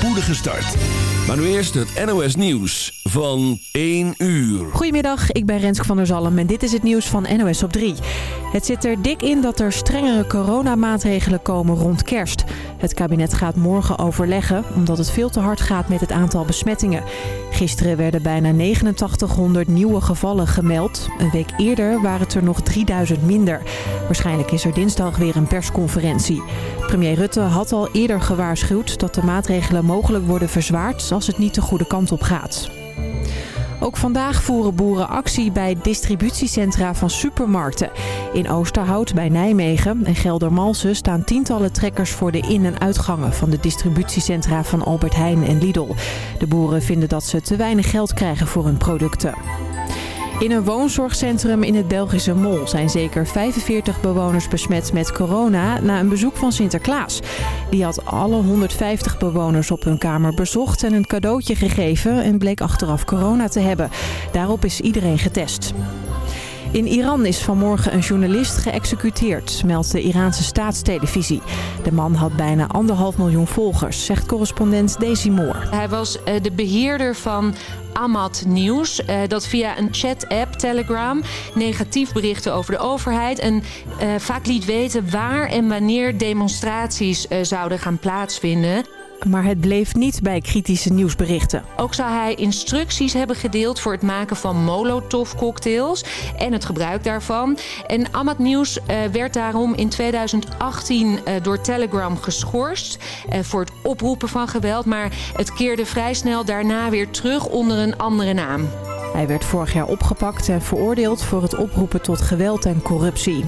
spoedige start. Maar nu eerst het NOS Nieuws van 1 uur. Goedemiddag, ik ben Renske van der Zalm en dit is het nieuws van NOS op 3. Het zit er dik in dat er strengere coronamaatregelen komen rond kerst. Het kabinet gaat morgen overleggen omdat het veel te hard gaat met het aantal besmettingen. Gisteren werden bijna 8900 nieuwe gevallen gemeld. Een week eerder waren het er nog 3000 minder. Waarschijnlijk is er dinsdag weer een persconferentie. Premier Rutte had al eerder gewaarschuwd dat de maatregelen mogelijk worden verzwaard als het niet de goede kant op gaat. Ook vandaag voeren boeren actie bij distributiecentra van supermarkten. In Oosterhout bij Nijmegen en Geldermalsen staan tientallen trekkers voor de in- en uitgangen van de distributiecentra van Albert Heijn en Lidl. De boeren vinden dat ze te weinig geld krijgen voor hun producten. In een woonzorgcentrum in het Belgische Mol zijn zeker 45 bewoners besmet met corona na een bezoek van Sinterklaas. Die had alle 150 bewoners op hun kamer bezocht en een cadeautje gegeven en bleek achteraf corona te hebben. Daarop is iedereen getest. In Iran is vanmorgen een journalist geëxecuteerd, meldt de Iraanse staatstelevisie. De man had bijna anderhalf miljoen volgers, zegt correspondent Daisy Moore. Hij was uh, de beheerder van Ahmad Nieuws. Uh, dat via een chat-app, Telegram, negatief berichten over de overheid. En uh, vaak liet weten waar en wanneer demonstraties zouden gaan plaatsvinden. Maar het bleef niet bij kritische nieuwsberichten. Ook zou hij instructies hebben gedeeld voor het maken van Molotov-cocktails en het gebruik daarvan. En Ahmad Nieuws uh, werd daarom in 2018 uh, door Telegram geschorst uh, voor het oproepen van geweld. Maar het keerde vrij snel daarna weer terug onder een andere naam. Hij werd vorig jaar opgepakt en veroordeeld voor het oproepen tot geweld en corruptie.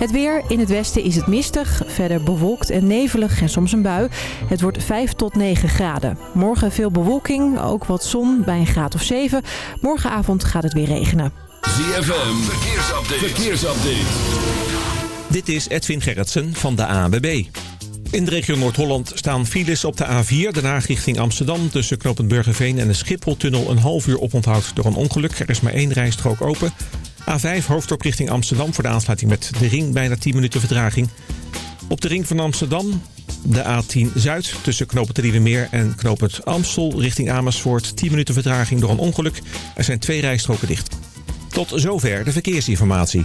Het weer. In het westen is het mistig. Verder bewolkt en nevelig en soms een bui. Het wordt 5 tot 9 graden. Morgen veel bewolking, ook wat zon bij een graad of 7. Morgenavond gaat het weer regenen. ZFM. Verkeersupdate. Verkeersupdate. Dit is Edwin Gerritsen van de ANWB. In de regio Noord-Holland staan files op de A4, daarna richting Amsterdam... tussen knooppunt Burgerveen en de Schipholtunnel een half uur oponthoud door een ongeluk. Er is maar één rijstrook open. A5 hoofddorp richting Amsterdam voor de aansluiting met de ring bijna 10 minuten vertraging. Op de ring van Amsterdam de A10 Zuid tussen knooppunt Meer en knooppunt Amstel richting Amersfoort. 10 minuten vertraging door een ongeluk. Er zijn twee rijstroken dicht. Tot zover de verkeersinformatie.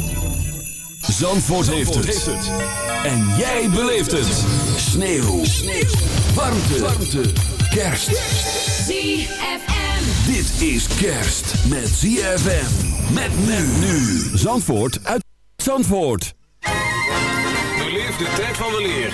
Zandvoort, heeft, het. En jij beleeft het. Sneeuw. Sneeuw. Warmte. Warmte. Kerst. ZFM. Dit is kerst met ZFM. Met men nu. Zandvoort uit Zandvoort. Beleef de tijd van weleer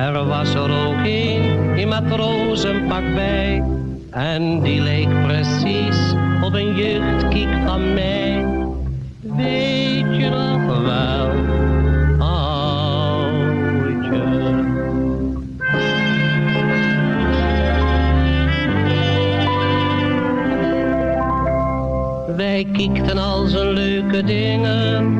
Er was er ook een in matrozenpak bij. En die leek precies op een jeugdkiek van mij. Weet je nog wel, oudje? Wij kiekten al zijn leuke dingen.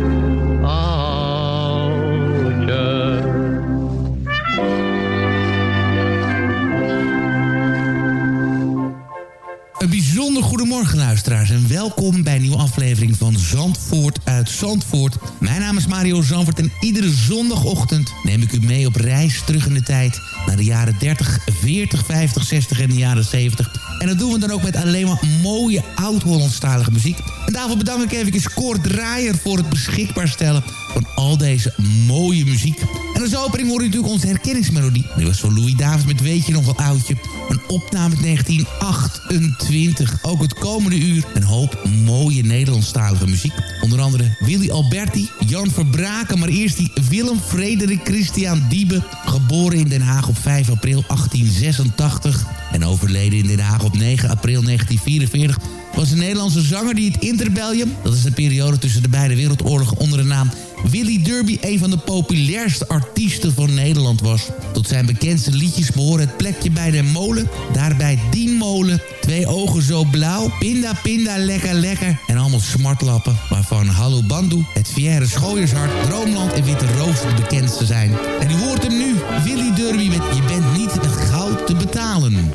welkom bij een nieuwe aflevering van Zandvoort uit Zandvoort. Mijn naam is Mario Zandvoort en iedere zondagochtend neem ik u mee op reis terug in de tijd naar de jaren 30, 40, 50, 60 en de jaren 70. En dat doen we dan ook met alleen maar mooie oud-Hollandstalige muziek. En daarvoor bedank ik even Kort Draaier voor het beschikbaar stellen van al deze mooie muziek. En als opening hoor je natuurlijk onze herkenningsmelodie. Die was van Louis Davis met Weet je nog wel oudje. Een opname uit 1928. Ook het komende uur een hoop mooie Nederlandstalige muziek. Onder andere Willy Alberti, Jan Verbraken... maar eerst die Willem Frederik Christian Diebe... geboren in Den Haag op 5 april 1886... en overleden in Den Haag op 9 april 1944 was een Nederlandse zanger die het interbellum... dat is de periode tussen de beide wereldoorlogen onder de naam Willy Derby een van de populairste artiesten van Nederland was. Tot zijn bekendste liedjes behoren het plekje bij de molen, daarbij Dienmolen, Twee ogen zo blauw, Pinda Pinda lekker lekker en allemaal smartlappen, waarvan Hallo Bandoe, het Vierre Schooiershart, Droomland en Witte Roos de bekendste zijn. En u hoort hem nu, Willy Derby met Je bent niet met goud te betalen.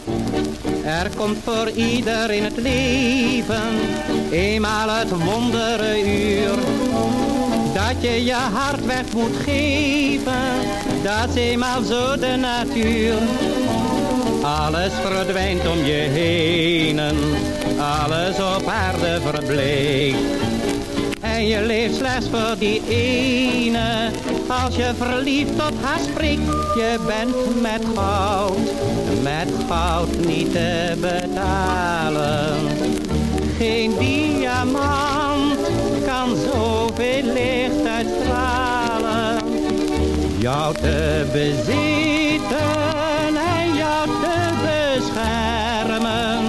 Er komt voor ieder in het leven eenmaal het wondere uur. Dat je je hart weg moet geven, dat is eenmaal zo de natuur. Alles verdwijnt om je heen, alles op aarde verbleekt. En je leeft slechts voor die ene, als je verliefd op haar spreekt. Je bent met goud, met goud niet te betalen. Geen diamant zoveel licht uitstralen. Jou te bezitten en jou te beschermen,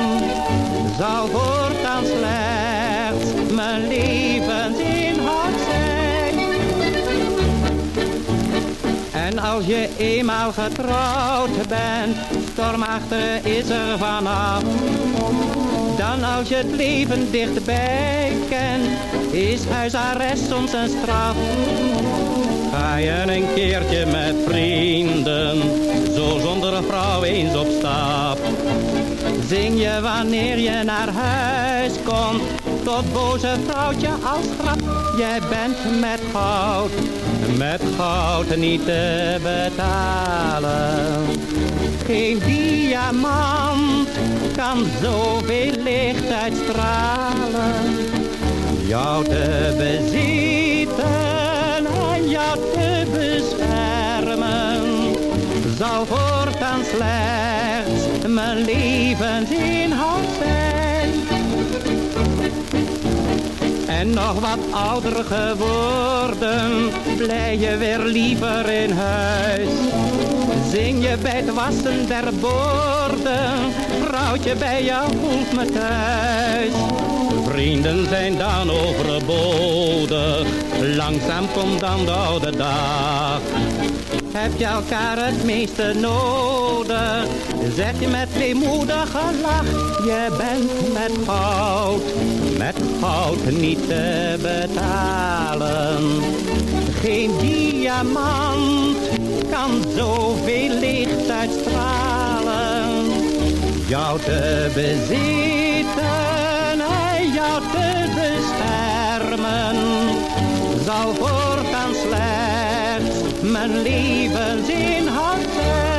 zal voortaan slechts mijn levensinhoud zijn. En als je eenmaal getrouwd bent, stormachtig is er vanaf. Dan als je het leven dichtbij kent, is huisarrest soms een straf. Ga je een keertje met vrienden, zo zonder een vrouw eens op stap. Zing je wanneer je naar huis komt, tot boze vrouwtje als grap. Jij bent met goud, met goud niet te betalen. Geen diamant kan zoveel licht uitstralen. Jou te bezitten en jou te beschermen, zal voortaan slechts mijn levensinhoud zijn. En nog wat ouder geworden, blij je weer liever in huis. Zing je bij het wassen der borden, vrouwtje bij jou voelt me thuis. Vrienden zijn dan overbodig, langzaam komt dan de oude dag. Heb je elkaar het meeste nodig, zeg je met weemoedige lach. Je bent met goud, met goud niet te betalen. Geen diamant kan zoveel licht uitstralen. Jou te bezitten en jou te beschermen, zal slechts mijn levensinhoud zijn.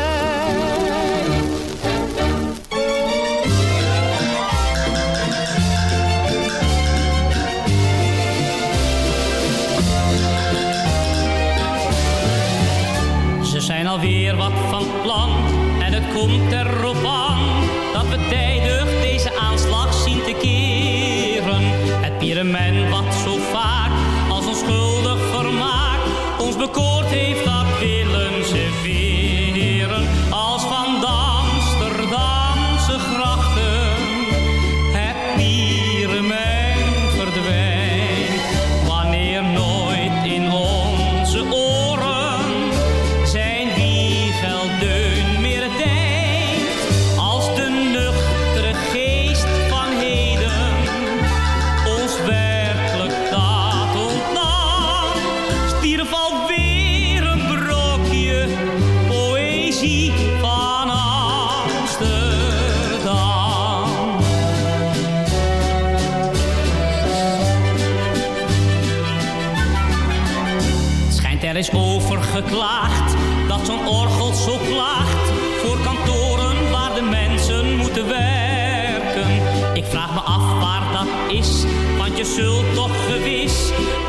Ze zijn alweer wat van plan en het komt erop aan dat we tijdig deze aanslag zien te keren. Het pyramid wat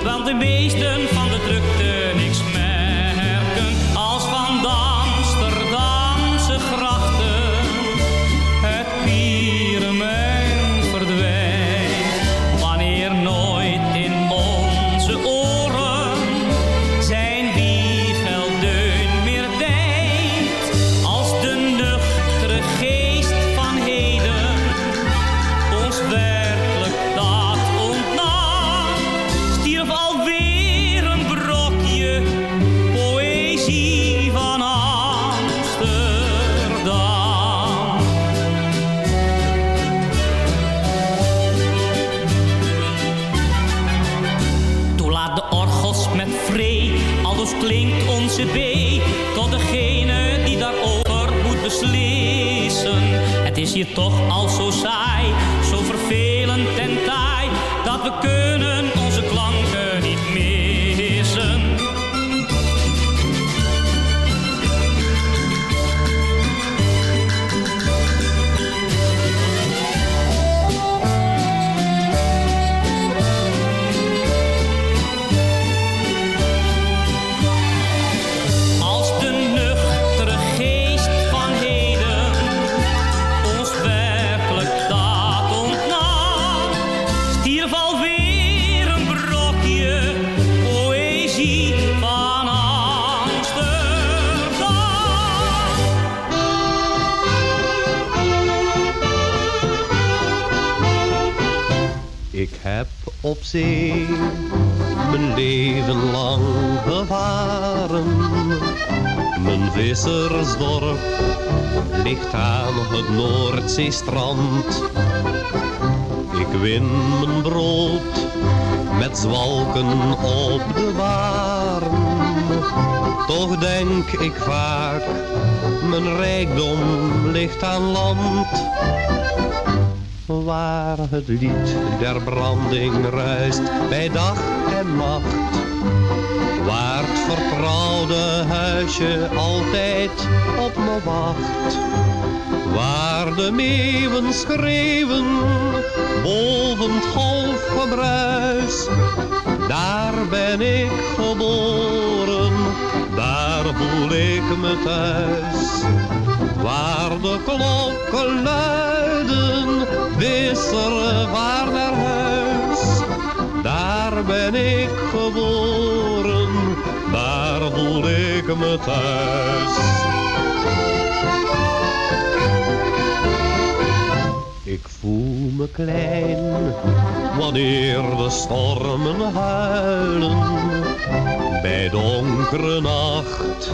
wel de meesten van de drukte onze B tot degene die daarover moet beslissen. Het is hier toch al zo saai, zo vervelend en taai, dat we kunnen op zee mijn leven lang gevaren. Mijn vissersdorp ligt aan het Noordzeestrand. Ik win mijn brood met zwalken op de baren. Toch denk ik vaak, mijn rijkdom ligt aan land waar het lied der branding ruist bij dag en nacht. Waar het vertrouwde huisje altijd op me wacht. Waar de meeuwen schreeuwen boven het golfgebruis. Daar ben ik geboren, daar voel ik me thuis. Waar de klokken luiden, wisselen waar naar huis. Daar ben ik geboren, daar voel ik me thuis. Ik voel klein, wanneer de stormen huilen. Bij donkere nacht,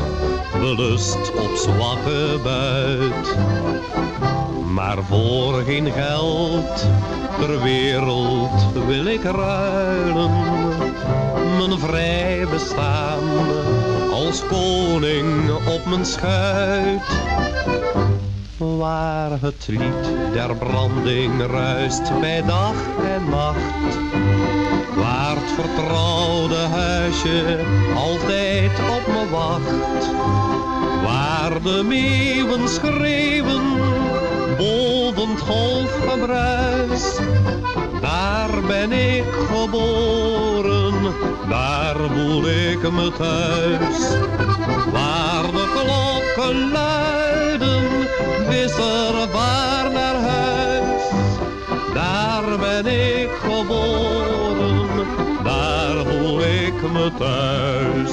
belust op zwakke buit. Maar voor geen geld ter wereld wil ik ruilen. Mijn vrij bestaan als koning op mijn schuit. Waar het lied der branding ruist bij dag en nacht. Waar het vertrouwde huisje altijd op me wacht. Waar de meeuwen schreeuwen boven golfgebruis. Daar ben ik geboren, daar voel ik me thuis. Waar de klokken luiden, wisselen waar naar huis. Daar ben ik geboren, daar voel ik me thuis.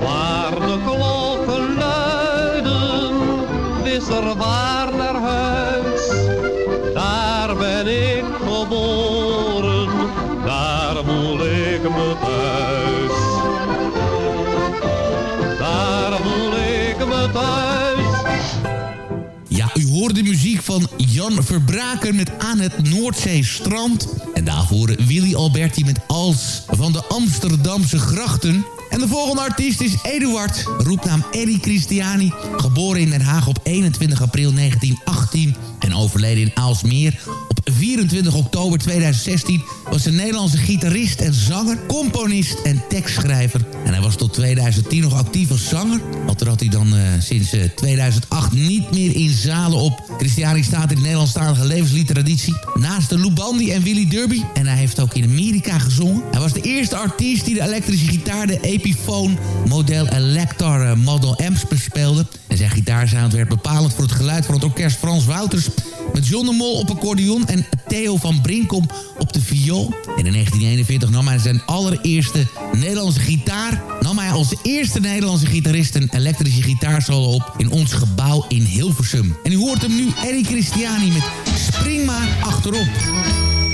Waar de klokken luiden, wisselen waar De muziek van Jan Verbraken met Aan het Noordzeestrand. En daarvoor Willy Alberti met Als van de Amsterdamse Grachten. En de volgende artiest is Eduard, roepnaam Eddie Christiani. Geboren in Den Haag op 21 april 1918 en overleden in Aalsmeer 24 oktober 2016... was een Nederlandse gitarist en zanger, componist en tekstschrijver. En hij was tot 2010 nog actief als zanger. Al trad hij dan eh, sinds eh, 2008 niet meer in zalen op. Christiani staat in de Nederlandstalige levensliedtraditie. Naast de Lou Bandy en Willy Derby. En hij heeft ook in Amerika gezongen. Hij was de eerste artiest die de elektrische gitaar, de Epiphone model Electar eh, Model Amps bespeelde. En zijn gitaarsound werd bepalend voor het geluid van het orkest Frans Wouters... met John de Mol op accordeon en Theo van Brinkom op de viool. En in 1941 nam hij zijn allereerste Nederlandse gitaar... nam hij als eerste Nederlandse gitarist een elektrische gitaarsolo op... in ons gebouw in Hilversum. En u hoort hem nu, Eddie Christiani met Spring maar achterop.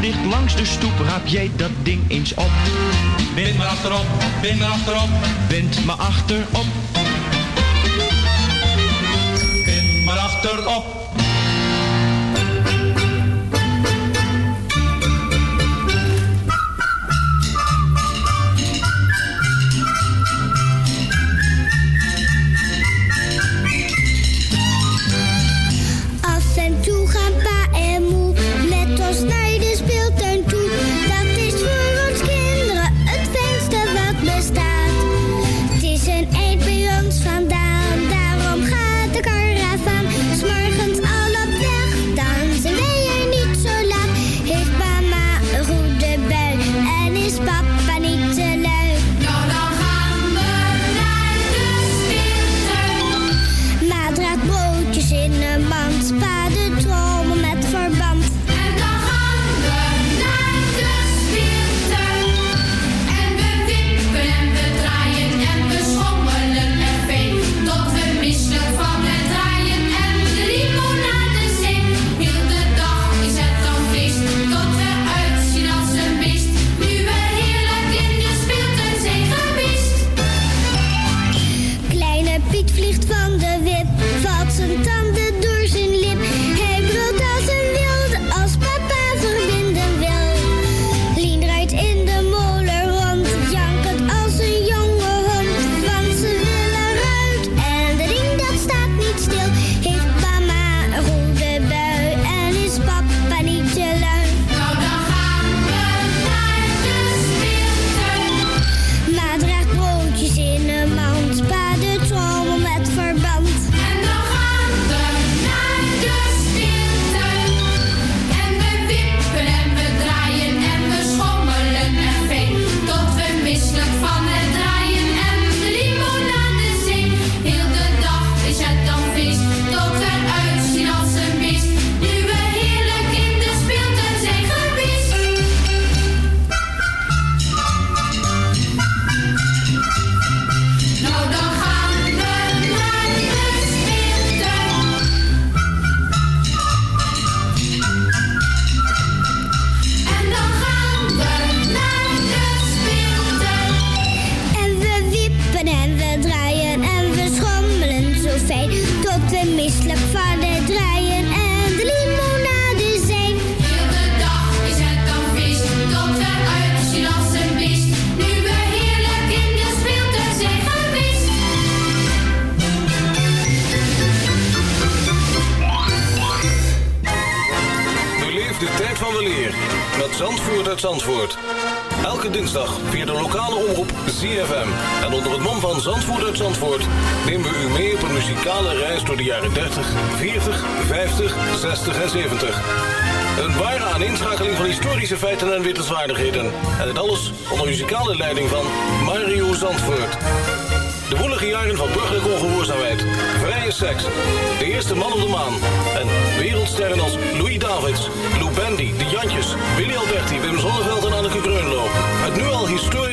ligt langs de stoep, raap jij dat ding eens op. Bind maar achterop, bind maar achterop. Bind maar achterop. Bind maar achterop.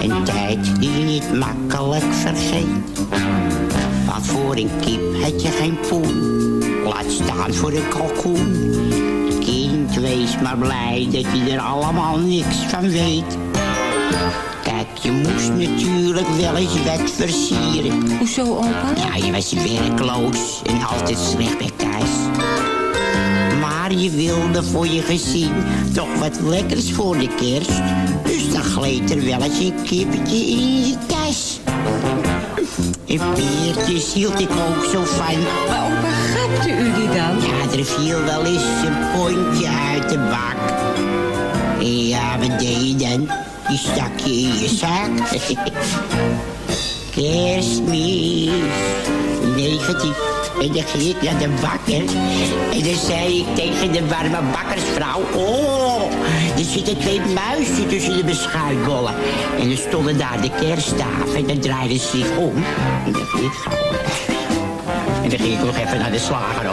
Een tijd die je niet makkelijk vergeet. Want voor een kip had je geen poen. Laat staan voor een kalkoen. Kind, wees maar blij dat je er allemaal niks van weet. Kijk, je moest natuurlijk wel eens wat versieren. Hoezo, opa? Ja, je was werkloos en altijd slecht bij thuis. Maar je wilde voor je gezin toch wat lekkers voor de kerst. Dus dan gleed er wel eens een kippetje in je tas. En peertjes hield ik ook zo van. Maar gapte u die dan? Ja, er viel wel eens een pontje uit de bak. En ja, wat deed je dan? Die stak je in je zak. Kerstmis 19. En dan ging ik naar de bakker. En dan zei ik tegen de warme bakkersvrouw... Oh, er zitten twee muizen tussen de beschuitbollen. En dan stonden daar de kersttafel. En dan draaide ze zich om. En dan ging ik gauw. En dan ging ik nog even naar de slager.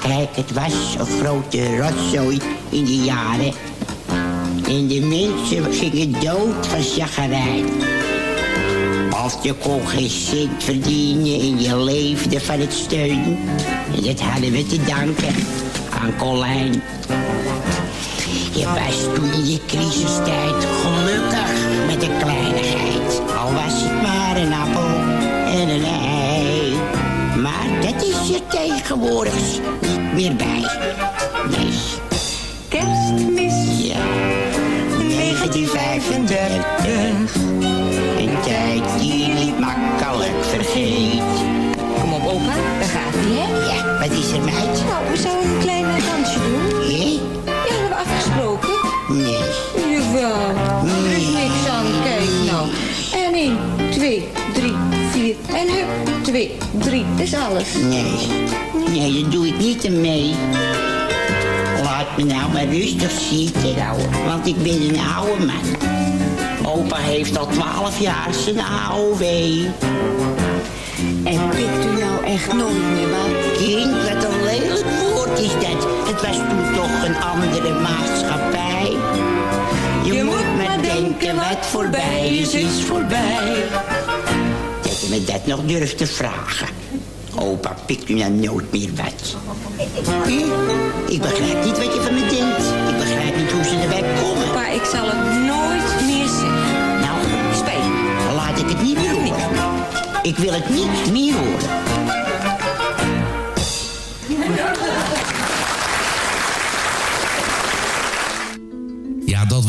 Kijk, het was een grote rotzooi in die jaren. En de mensen gingen dood van chagrijn. Of je kon geen cent verdienen en je leefde van het steunen. En dat hadden we te danken aan Colijn. Je was toen in je crisistijd gelukkig met een kleinigheid. Al was het maar een appel en een ei. Maar dat is je tegenwoordig niet meer bij. Nee. Kerstmis Ja. 1935. We zouden een klein dansje doen. Hé? Ja, we hebben afgesproken. Nee. Jawel, er is Nee. niks aan. Kijk nou. En 1, 2, 3, 4. En hup, 2, 3. Dat is alles. Nee. Nee, dat doe ik niet mee. Laat me nou maar rustig zitten, nou, want ik ben een oude man. Opa heeft al twaalf jaar zijn AOW. En pikt u nou echt nooit meer wat? Kind, wat woord is dat. Het was toen toch een andere maatschappij. Je, moet maar denken wat voorbij is, is voorbij. Dat je me dat nog durft te vragen. Opa pikt u nou nooit meer wat. Hm? Ik begrijp niet wat je van me denkt. Ik begrijp niet hoe ze erbij komen. Opa, ik zal het nooit meer zeggen. Nou, dan laat ik het niet meer horen. Ik wil het niet meer horen.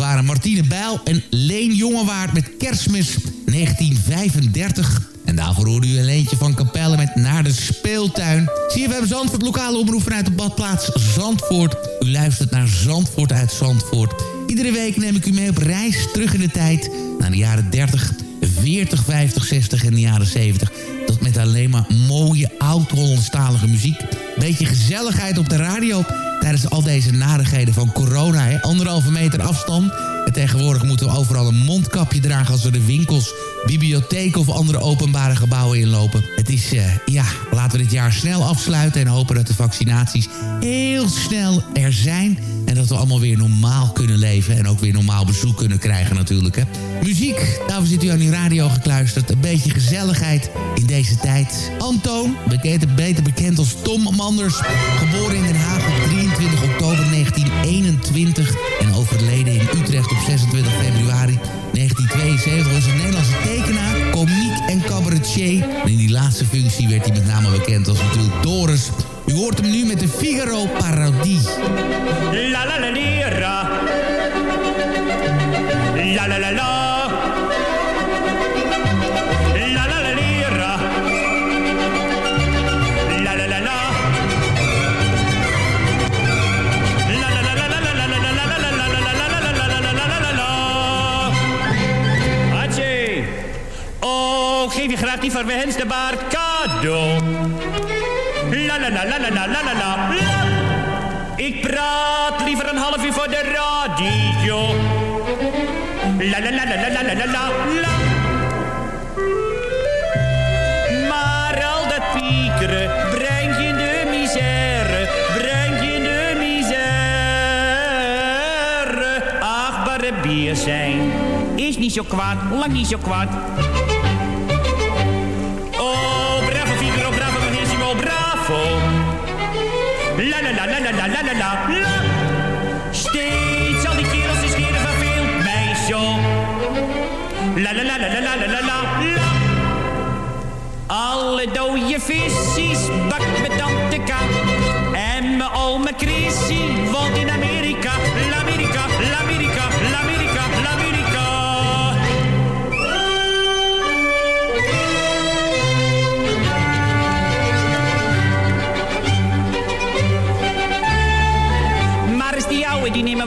waren Martine Bijl en Leen Jongewaard met Kerstmis 1935. En daarvoor hoorde u een leentje van Capelle met Naar de Speeltuin. CFM Zandvoort, lokale omroep vanuit de badplaats Zandvoort. U luistert naar Zandvoort uit Zandvoort. Iedere week neem ik u mee op reis terug in de tijd... naar de jaren 30, 40, 50, 60 en de jaren 70. Dat met alleen maar mooie oud-Hollandstalige muziek. Beetje gezelligheid op de radio tijdens al deze narigheden van corona. Hè? Anderhalve meter afstand. En tegenwoordig moeten we overal een mondkapje dragen... als we de winkels, bibliotheken of andere openbare gebouwen inlopen. Het is, eh, ja, laten we dit jaar snel afsluiten... en hopen dat de vaccinaties heel snel er zijn... en dat we allemaal weer normaal kunnen leven... en ook weer normaal bezoek kunnen krijgen natuurlijk. Hè? Muziek, daarvoor zit u aan uw radio gekluisterd. Een beetje gezelligheid in deze tijd. Antoon, beter bekend als Tom Manders... geboren in Den Haag en overleden in Utrecht op 26 februari 1972 was een Nederlandse tekenaar, komiek en cabaretier. En in die laatste functie werd hij met name bekend als natuurlijk Doris. U hoort hem nu met de Figaro Parodie. La la la lira. La la la la. Oh, graag die verwenste baard cadeau. La la la la la la la la la. Ik praat liever een half uur voor de radio. La la la la la la la. la. Maar al dat piekeren brengt je in de misère, brengt je in de misère. Achtbare bier zijn is niet zo kwaad, lang niet zo kwaad. La la la la. Steeds al die kerels is scheren verveelt mij zo. La la la la la la la la la. Alle dode vissies bakt met tante K. En mijn oma Chrissy woont in Amerika. L'Amerika, l'Amerika,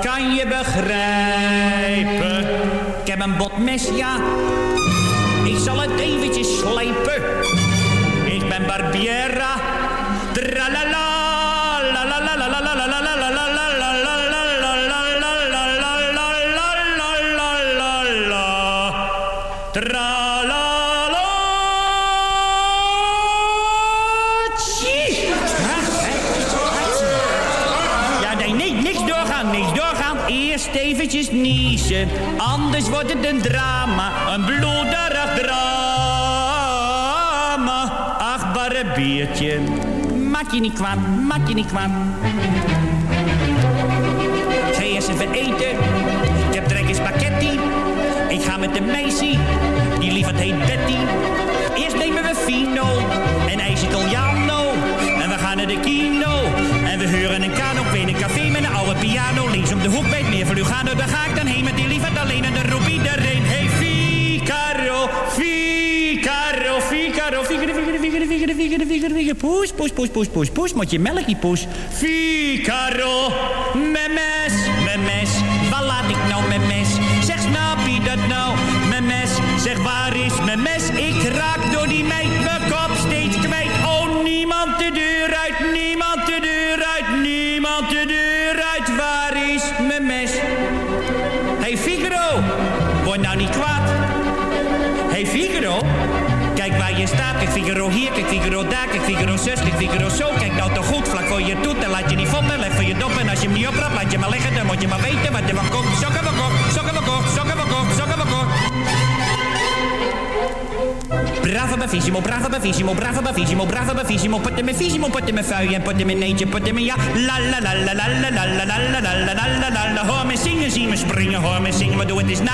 kan je begrijpen? Ik heb een botmes, ja. Ik zal het eventjes slijpen. Ik ben Barbiera. Tralala, anders wordt het een drama. Een bloederig drama. Achtbare biertje, maak je niet kwaad, maak je niet kwaad. Ga eerst even eten, ik heb trek in spaghetti. Ik ga met de meisje, die lieverd heet Betty. Eerst nemen we Fino en ijs Italiano. En we gaan naar de kino. En we huren piano. Links om de hoek bij het meer van Lugano. Daar ga ik dan heen met die lieverd alleen en de roep iedereen. Hey Figaro, Figaro, Figaro, Figaro, Figaro, Figaro, Figaro, Figaro, Figaro, Figaro. Poes, poes, poes, poes, poes, poes. Moet je melkje poes. Figaro, mijn mes, mijn mes. Waar laat ik nou mijn? Zeg, snap je dat nou? Mijn mes, zeg, waar is mijn mes? Ik Figaro hier, kijk Figaro daar, kijk Figaro zus, kijk Figaro zo. Kijk nou toch goed, vlak voor je toet. En laat je niet vonden, leg voor je dop. En als je hem niet oprapt, laat je maar liggen. Dan moet je maar weten wat er van komt. Sokken we kort, sokken we sokken we sokken we kort. Bravo bravissimo, bravo bravissimo, bravo bravissimo, bravo bravissimo. Putte me visimo, putte me vuien, putte me neetje, putte me ja. La la la la la la la la la la la la la la la. Hoor me zingen, zie me springen, hoor me zingen, maar doe het eens na.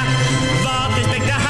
Wat is spektakel,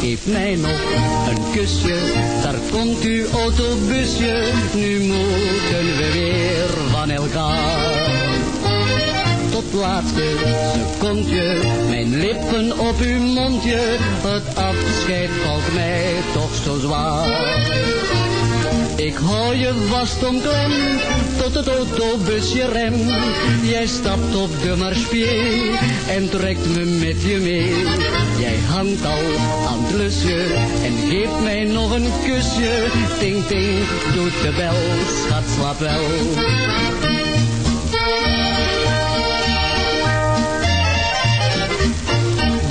Geef mij nog een kusje, daar komt uw autobusje, nu moeten we weer van elkaar. Tot laatste secondje, mijn lippen op uw mondje, het afscheid valt mij toch zo zwaar. Ik hou je vast omklemd tot het autobusje rem. Jij stapt op de marspier en trekt me met je mee. Jij hangt al aan het lusje en geeft mij nog een kusje. Ting ting doet de bel, schat slaap wel.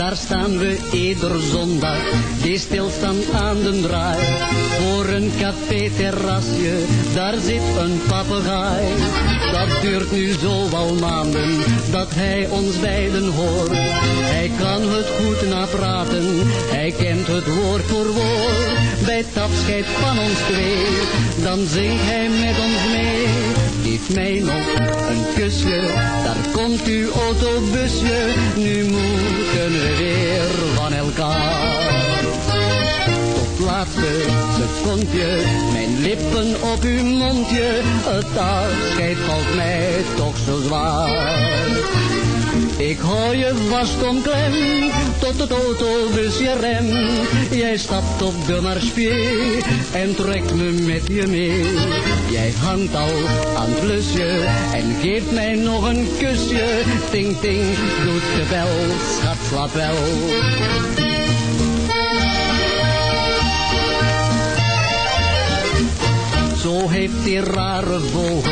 Daar staan we ieder zondag, die stilstaan aan de draai. Voor een café-terrasje, daar zit een papegaai. Dat duurt nu zo al maanden, dat hij ons beiden hoort. Hij kan het goed napraten, hij kent het woord voor woord. Bij het afscheid van ons twee, dan zingt hij met ons mee. Geef mij nog een kusje, daar komt uw autobusje. Nu moeten we weer van elkaar. Tot laatste secondje, mijn lippen op uw mondje. Het afscheid valt mij toch zo zwaar. Ik hou je vast omklemd tot het autobusje rem. Jij stapt op de marspier en trekt me met je mee. Jij hangt al aan het lusje en geeft mij nog een kusje. Ting ting doet de bel, schat slaap wel. Zo heeft die rare vogel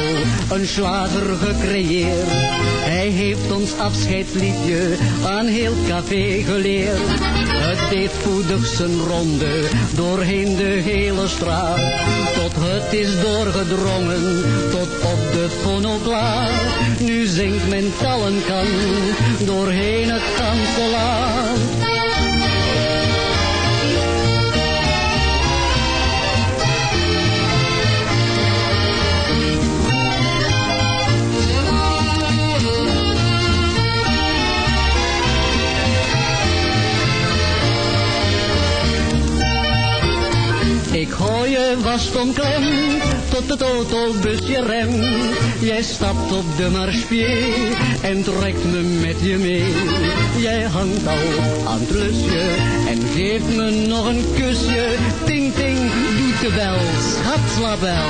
een slager gecreëerd. Hij heeft ons afscheidsliedje aan heel café geleerd. Het deed voedig zijn ronde doorheen de hele straat. Tot het is doorgedrongen tot op de fonoplaat. Nu zingt men tallenkan doorheen het ganse Ik hou je vast omklemd tot het autobusje rem. Jij stapt op de marspier en trekt me met je mee. Jij hangt al aan het lusje en geeft me nog een kusje. Ting ting doet de bel, schat wel.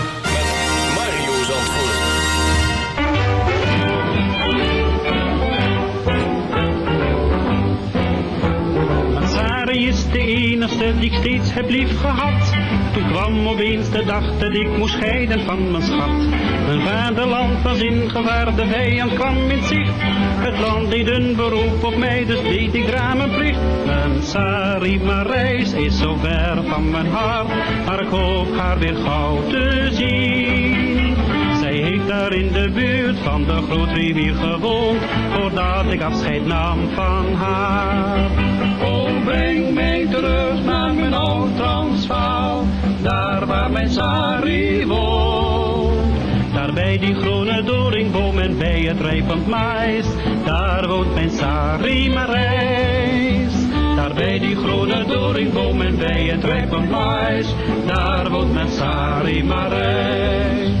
Is de enige die ik steeds heb lief gehad. Toen kwam opeens de dag dat ik moest scheiden van mijn schat. Mijn vaderland was in gevaar, de vijand kwam in zicht. Het land deed een beroep op mij, dus deed ik raam mijn plicht. Mijn Sari Marijs is zo ver van mijn hart, maar ik hoop haar weer gauw te zien. Zij heeft daar in de buurt van de grootrivier gewoond, voordat ik afscheid nam van haar. Breng mij terug naar mijn oud Transvaal, daar waar mijn Sari woont. Daar bij die groene doringboom en bij het rijpend mais. Daar woont mijn Sari Marijs. Daar bij die groene doringboom en bij het rijpend mais. Daar woont mijn Sari Marijs.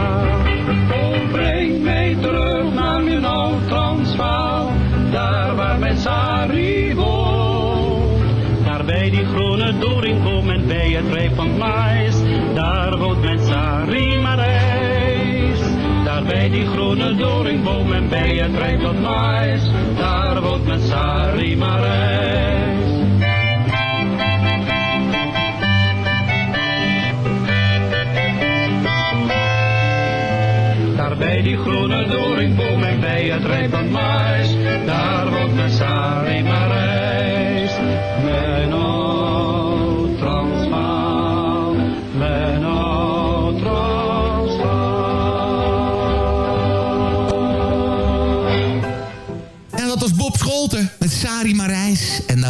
Het rijp van mais, daar woont mijn Sari Marijs. Daar bij die groene doringboom en bij het rijp van mais, daar woont mijn Sari Marijs. Daar bij die groene doringboom en bij het rijpend mais, daar woont mijn Sari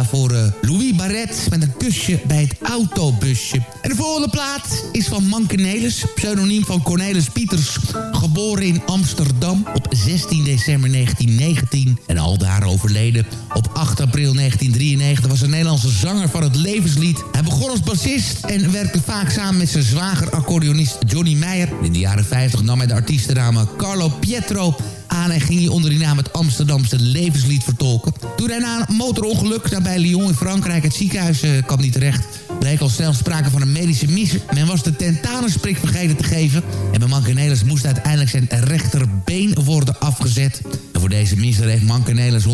daarvoor eh, Louis Barret met een kusje bij het autobusje. En de volgende plaat is van Manke Nelis, pseudoniem van Cornelis Pieters. Geboren in Amsterdam op 16 december 1919 en al daar overleden op 8 april 1993... was een Nederlandse zanger van het levenslied. Hij begon als bassist en werkte vaak samen met zijn zwager accordeonist Johnny Meijer. In de jaren 50 nam hij de artiestennamen Carlo Pietro aan en ging hij onder die naam het Amsterdamse levenslied vertolken. Toen hij na een motorongeluk nabij Lyon in Frankrijk het ziekenhuis uh, kwam niet terecht... bleek al snel sprake van een medische misser. Men was de tentanusprik vergeten te geven... en bij Mankenelis moest uiteindelijk zijn rechterbeen worden afgezet. En voor deze misser heeft Mankenelis 105.000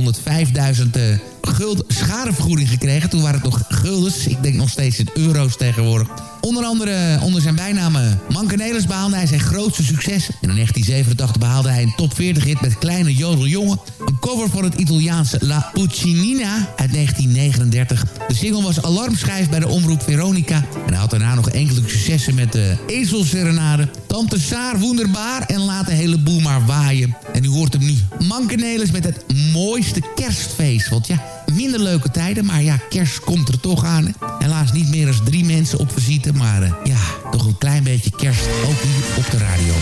uh, gulden schadevergoeding gekregen. Toen waren het nog guldens, ik denk nog steeds in euro's tegenwoordig... Onder andere onder zijn bijnaam Mankenelis behaalde hij zijn grootste succes. En in 1987 behaalde hij een top 40 hit met Kleine Jodeljongen. Een cover van het Italiaanse La Puccinina uit 1939. De single was alarmschijf bij de omroep Veronica. En hij had daarna nog enkele successen met de Ezelserenade... Tante Saar Wonderbaar en Laat de hele boel maar waaien. En u hoort hem nu. Mankenelis met het mooiste kerstfeest. Want ja, minder leuke tijden, maar ja, kerst komt er toch aan. Helaas niet meer dan drie mensen op visite, maar uh, ja, toch een klein beetje kerst, ook hier op de radio.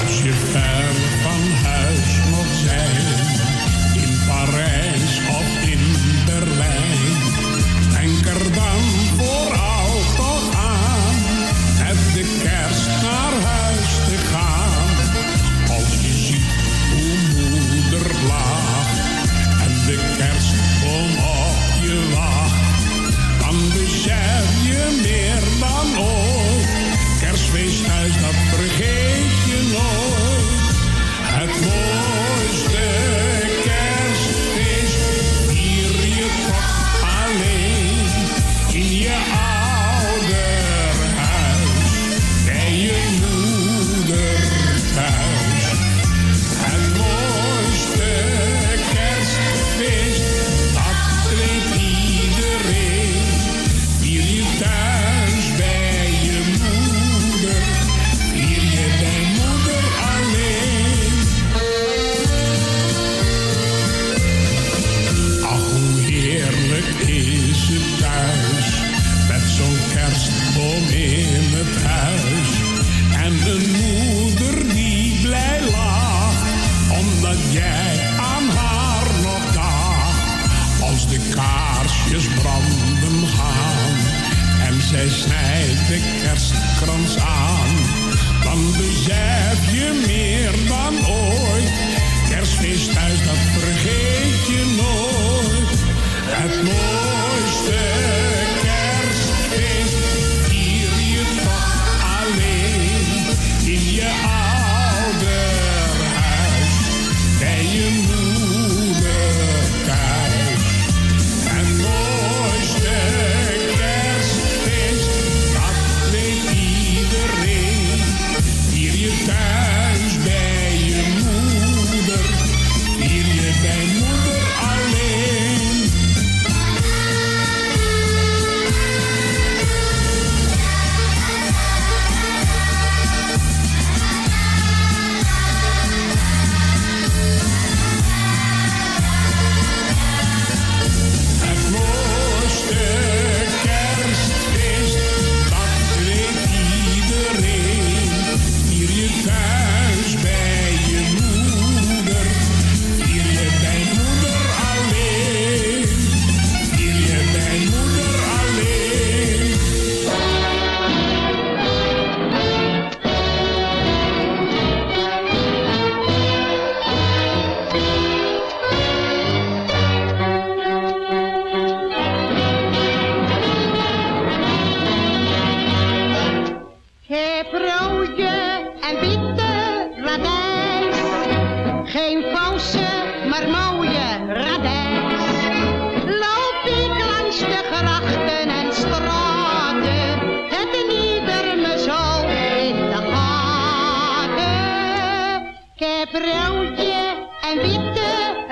Als je van kaarsjes branden gaan en zij snijdt de kerstkrans aan, dan besef je meer dan ooit. Kerstfeest thuis, dat vergeet je nooit. Het mooiste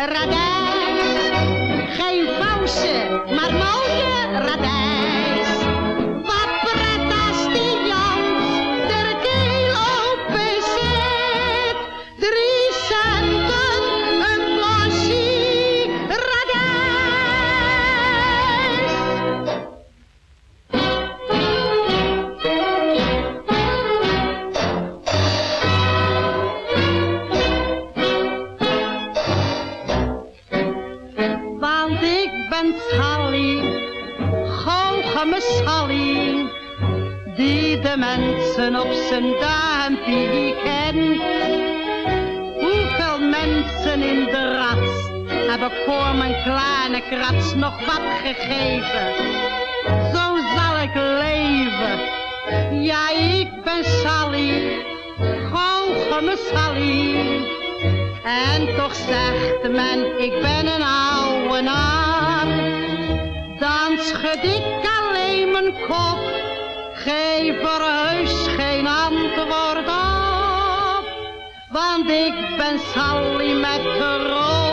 radijn. Geen valse, maar mooie radijn. toch zegt men, ik ben een oude naar. Dan schud ik alleen mijn kop, geef er heus geen antwoord op. Want ik ben Sally met de rood.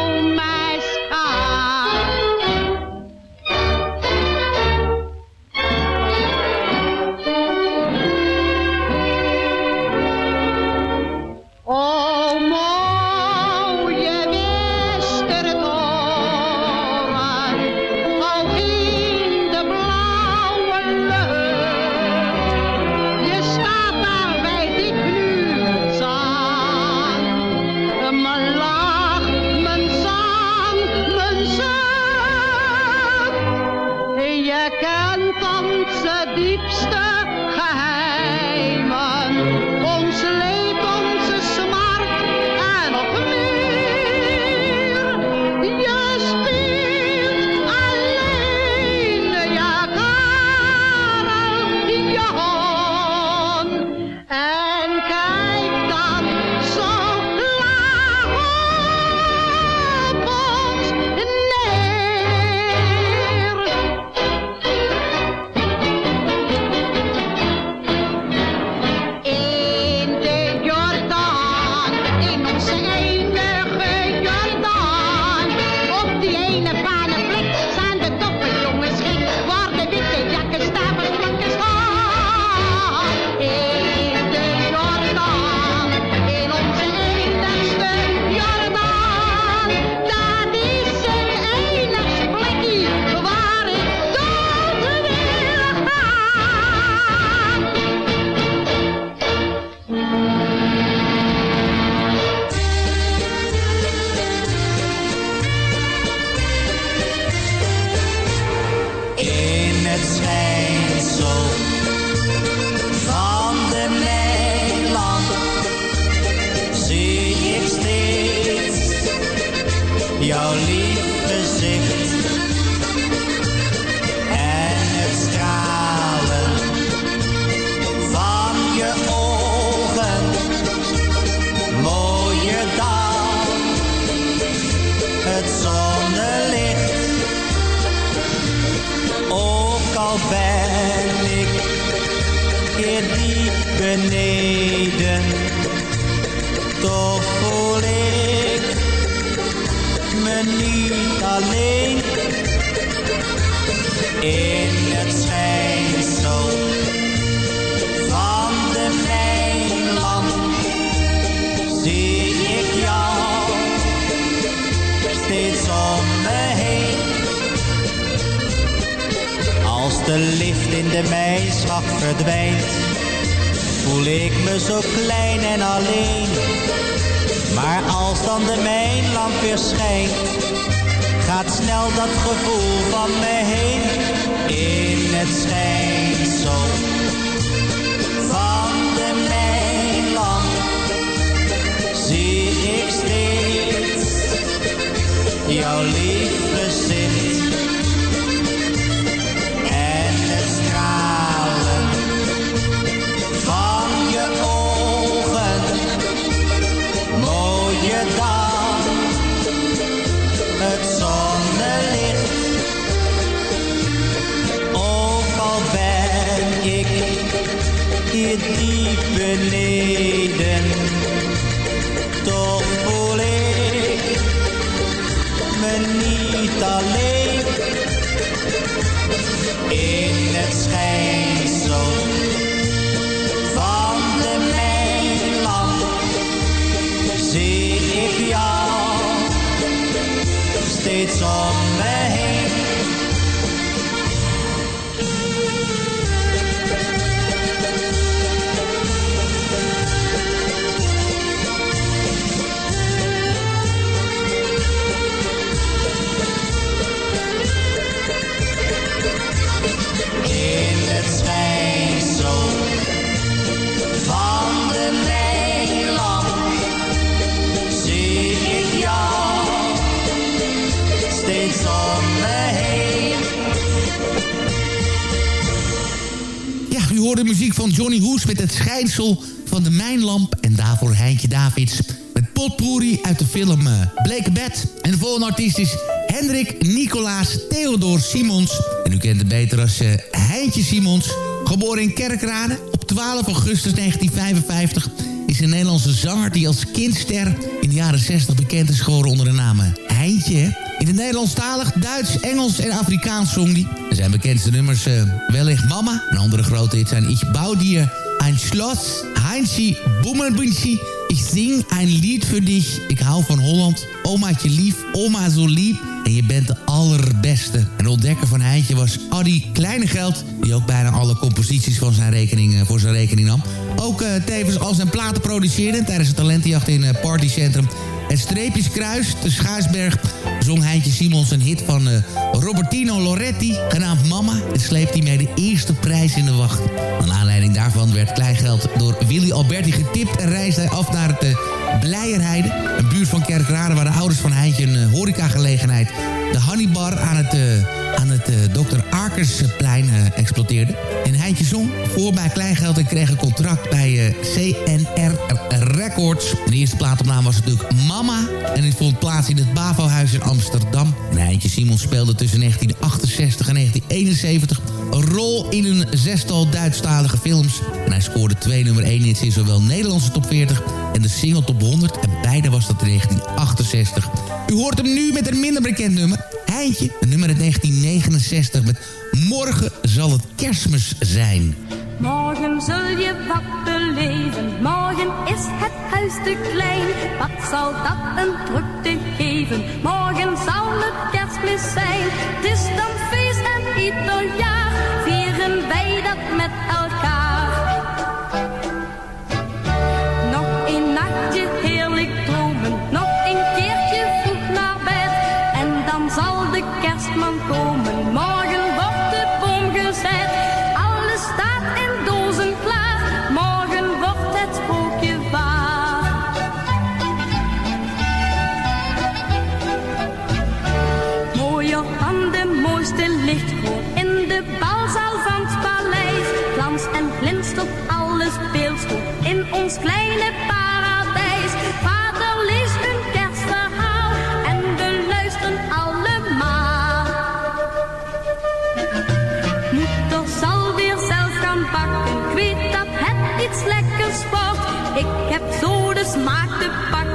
beneden. Toch voel ik me niet alleen. In het schijnsel van de mijnland zie ik jou steeds om me heen. Als de licht in de mijslag verdwijnt voel ik me zo klein en alleen. Maar als dan de mijnlamp weer schijnt, gaat snel dat gevoel van me heen. In het schijnsel van de mijnlamp zie ik steeds jouw lief gezicht. Het diep beneden. Toch voel ik me niet alleen. In het schijnsel van de mijnlamp zie ik jou steeds om Johnny Hoes met het schijnsel van de mijnlamp. En daarvoor Heintje Davids met potpourri uit de film uh, Blake Bed. En de volgende artiest is Hendrik Nicolaas Theodor Simons. En u kent hem beter als uh, Heintje Simons. Geboren in Kerkrade op 12 augustus 1955 is een Nederlandse zanger die als kindster in de jaren 60 bekend is geworden onder de naam Heintje. In Nederlandstalig, Duits, Engels en Afrikaans zong. Er zijn bekendste nummers uh, wellicht Mama. Een andere grote hit zijn Ich bouw dir ein Schloss, Heinzi. Ik zing een lied voor dich. Ik hou van Holland. Omaatje lief, oma zo lief. En je bent de allerbeste. En de ontdekker van Heintje was Adi Kleinegeld. Die ook bijna alle composities van zijn rekening, uh, voor zijn rekening nam. Ook uh, tevens al zijn platen produceerde tijdens het talentenjacht in uh, Partycentrum. En Streepjes Kruis, de Schaarsberg, zong Heintje Simons een hit van uh, Robertino Loretti, genaamd Mama. En sleept hij mee de eerste prijs in de wacht. Naar aanleiding daarvan werd Kleingeld door Willy Alberti getipt en reisde hij af naar het Blijerheide. Een buurt van Kerkrade waar de ouders van Heintje een uh, horecagelegenheid, de Honeybar aan het... aan het uh, Dr. Arkersplein uh, exploiteerde. En Heintje zong voor bij Kleingeld en kreeg een contract bij CNR Records. De eerste plaatopname was natuurlijk Mama. En het vond plaats in het Bavo-huis in Amsterdam. En Heintje Simons speelde tussen 1968 en 1971 een rol in een zestal Duitsstalige films. En hij scoorde twee nummer 1 hits in zowel Nederlandse top 40 en de single top 100. En beide was dat in 1968. U hoort hem nu met een minder bekend nummer. Heintje, een nummer uit 1969 met Morgen zal het kerstmis zijn. Morgen zul je wat beleven, morgen is het huis te klein. Wat zal dat een drukte geven, morgen zal het kerstmis zijn. Het is dan feest en ieder jaar vieren wij dat kleine paradijs. Vader leest een kerstverhaal en we luisteren allemaal. Moeder zal weer zelf gaan bakken, ik weet dat het iets lekkers wordt. Ik heb zo de smaak te pakken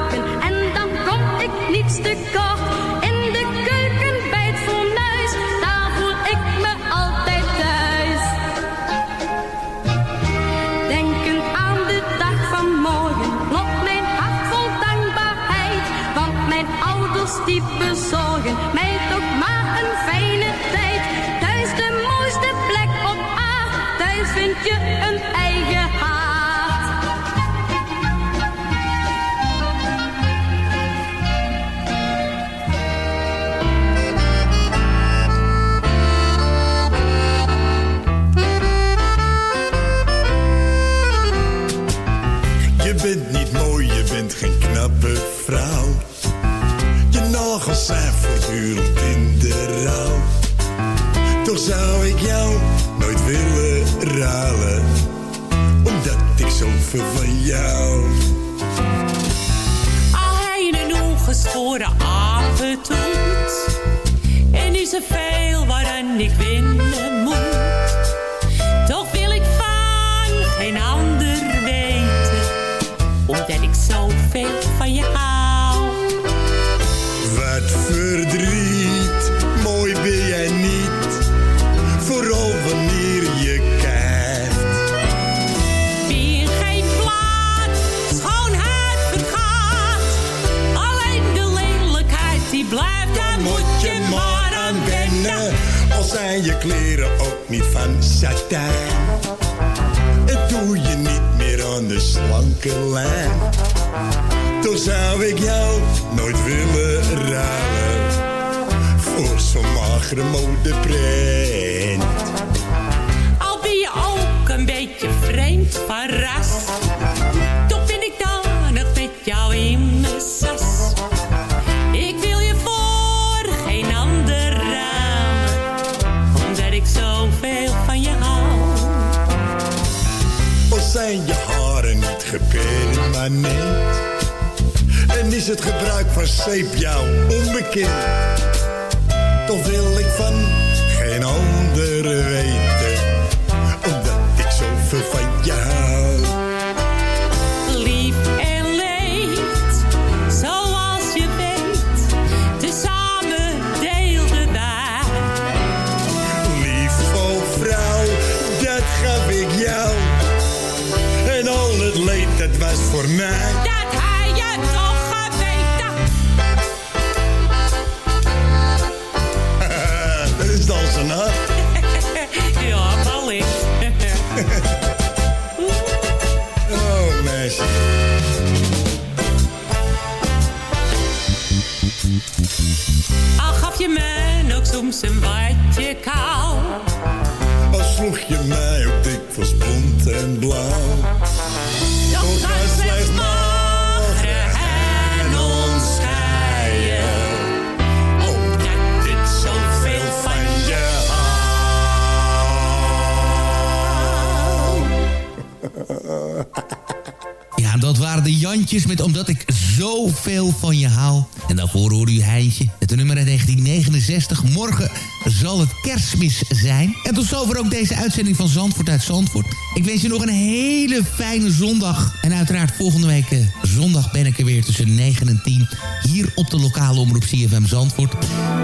Met Omdat ik zoveel van je hou. En daarvoor hoorde u Heintje met de nummer uit 1969. Morgen zal het kerstmis zijn. En tot zover ook deze uitzending van Zandvoort uit Zandvoort. Ik wens je nog een hele fijne zondag. En uiteraard volgende week eh, zondag ben ik er weer tussen 9 en 10. Hier op de lokale omroep CFM Zandvoort.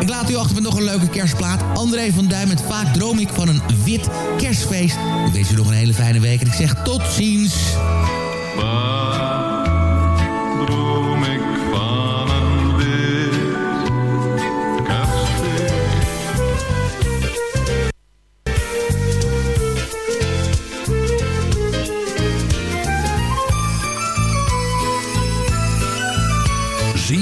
Ik laat u achter met nog een leuke kerstplaat. André van Duin met Vaak droom ik van een wit kerstfeest. Ik wens je nog een hele fijne week. En ik zeg tot ziens.